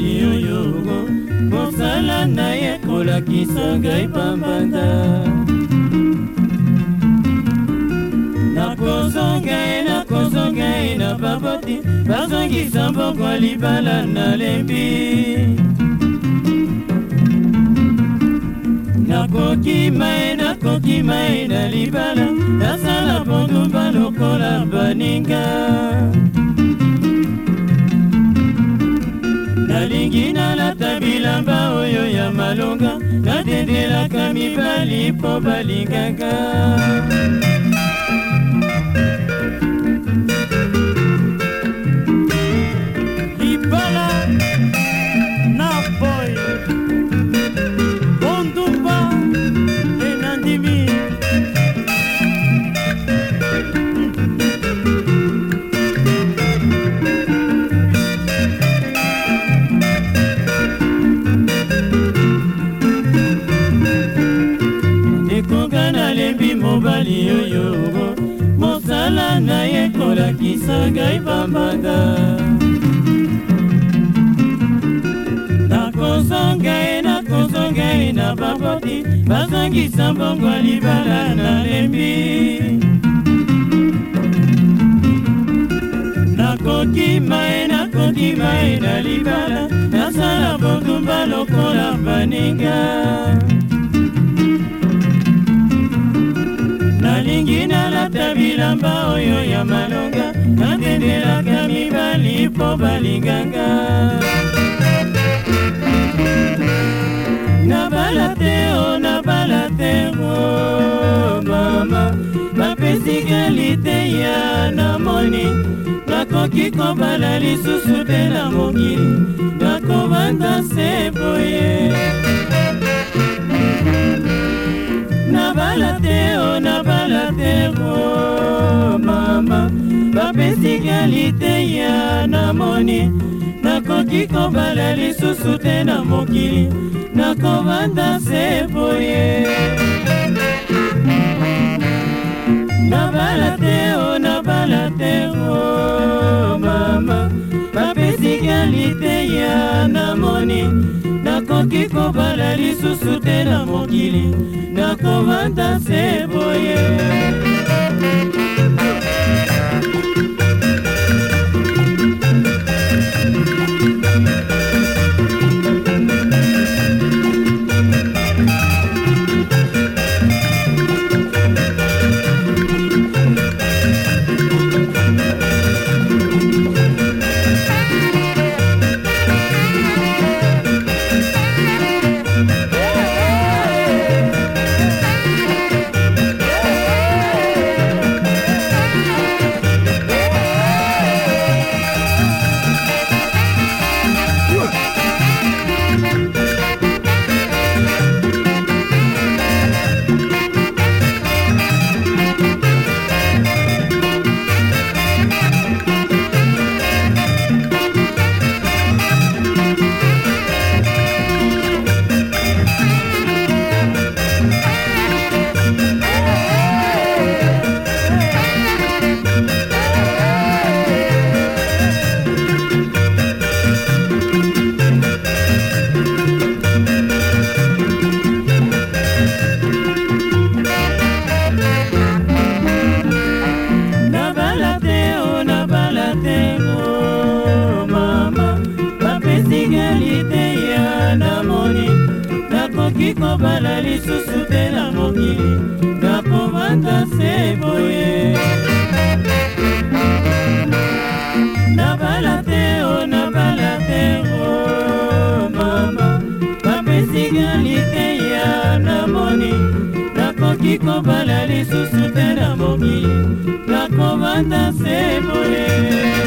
mobali oyo mosala na ye kolakisa ngai pambanda nakozonga ye nakozonga ye na baboti bazongisa mbongo libala nalembi nakokima ye nakokima ye na libala nasala bondumba lokola baninga mingi nalata bilamba oyo ya malonga natendelaka mibali mpo balingaka mobali oyo mosala na ye kolakisa ngai bambanda nakozonga ye nakozonga ye na baboti bazongisa mbongo libala na lembi nakokima ye nakokima ye na libala nasala bondumba lokola baninga bilamba oyo ya malonga natendelaka mibali mpo balinganga nabala te o nabala te o mama bapesi kalite ya namoni nakoki kobala lisusu te na mokili nakobanda se boye nabala te o nabala te o opesi kalite ya namoni nakoki kobala lisusu te na mokili nakobanda se boye nabala te o nabala te o mama bapesi kalite ya namoni nakoki kobala lisusu te na mokili nakobanda se boye ekobala lisusu te na mokili nakovanda se boye nabala te o nabala te o mama bapesi galite ya namoni nakoki kobala lisusu te na mokili nakovanda se boye